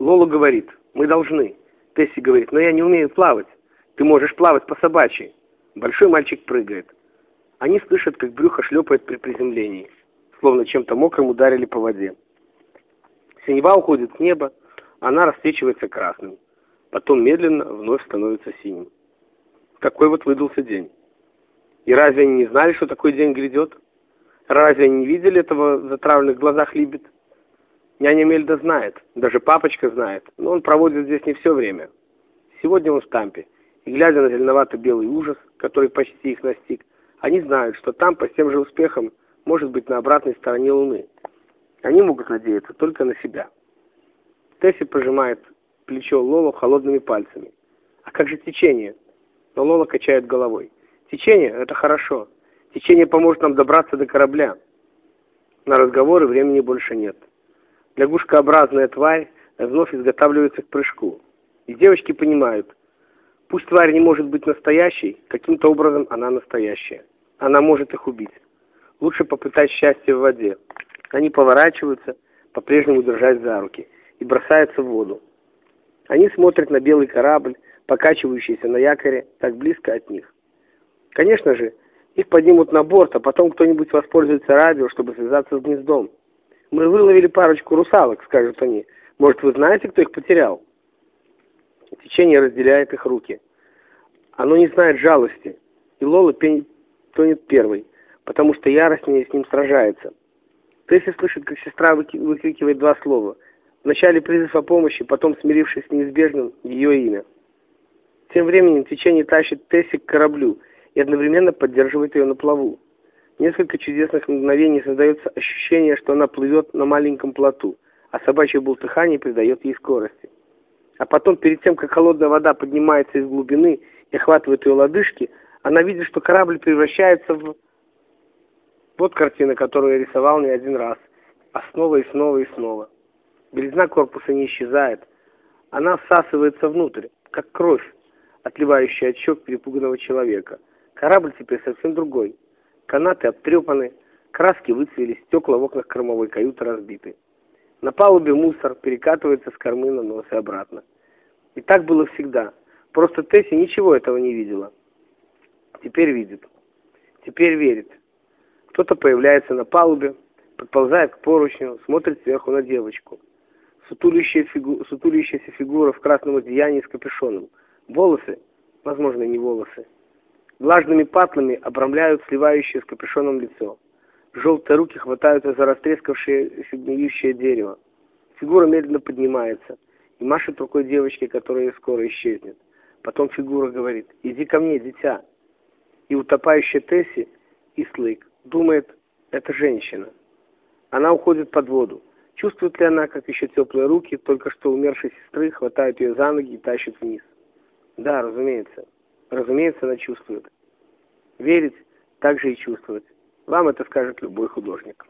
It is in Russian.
Лола говорит, мы должны. Тесси говорит, но я не умею плавать. Ты можешь плавать по собачьи. Большой мальчик прыгает. Они слышат, как брюхо шлепает при приземлении, словно чем-то мокрым ударили по воде. Синева уходит с неба, она расцвечивается красным. Потом медленно вновь становится синим. Какой вот выдался день. И разве они не знали, что такой день грядет? Разве они не видели этого в затравленных глазах Либет? Няня Мельда знает, даже папочка знает, но он проводит здесь не все время. Сегодня он в Тампе, и глядя на зеленовато-белый ужас, который почти их настиг, они знают, что Тампа с тем же успехом может быть на обратной стороне Луны. Они могут надеяться только на себя. Тесси пожимает плечо Лоло холодными пальцами. А как же течение? Но Лола качает головой. Течение — это хорошо. Течение поможет нам добраться до корабля. На разговоры времени больше нет. Лягушкообразная тварь вновь изготавливается к прыжку. И девочки понимают, пусть тварь не может быть настоящей, каким-то образом она настоящая. Она может их убить. Лучше попытать счастье в воде. Они поворачиваются, по-прежнему держась за руки, и бросаются в воду. Они смотрят на белый корабль, покачивающийся на якоре, так близко от них. Конечно же, их поднимут на борт, а потом кто-нибудь воспользуется радио, чтобы связаться с гнездом. Мы выловили парочку русалок, скажут они. Может, вы знаете, кто их потерял? Течение разделяет их руки. Оно не знает жалости, и Лола тонет первой, потому что яростнее с ним сражается. Тесси слышит, как сестра выкрикивает два слова. Вначале призыв о помощи, потом, смирившись с неизбежным, ее имя. Тем временем течение тащит Тесси к кораблю и одновременно поддерживает ее на плаву несколько чудесных мгновений создается ощущение, что она плывет на маленьком плоту, а собачье бултыхание придает ей скорости. А потом, перед тем, как холодная вода поднимается из глубины и охватывает ее лодыжки, она видит, что корабль превращается в... Вот картина, которую я рисовал не один раз, а снова и снова и снова. Белизна корпуса не исчезает, она всасывается внутрь, как кровь, отливающая от щек перепуганного человека. Корабль теперь совсем другой. Канаты обтрепаны, краски выцвели, стекла в окнах кормовой каюты разбиты. На палубе мусор перекатывается с кормы на нос и обратно. И так было всегда. Просто Тесси ничего этого не видела. Теперь видит. Теперь верит. Кто-то появляется на палубе, подползает к поручню, смотрит сверху на девочку. Сутулящая фигу... Сутулящаяся фигура в красном одеянии с капюшоном. Волосы, возможно, не волосы, Влажными патлами обрамляют сливающее с капюшоном лицо. Желтые руки хватаются за растрескавшее гниющее дерево. Фигура медленно поднимается и машет рукой девочке, которая скоро исчезнет. Потом фигура говорит «Иди ко мне, дитя». И утопающая Тесси, Ислейк, думает «Это женщина». Она уходит под воду. Чувствует ли она, как еще теплые руки только что умершей сестры хватают ее за ноги и тащат вниз? Да, разумеется. Разумеется, она чувствует. Верить так же и чувствовать. Вам это скажет любой художник.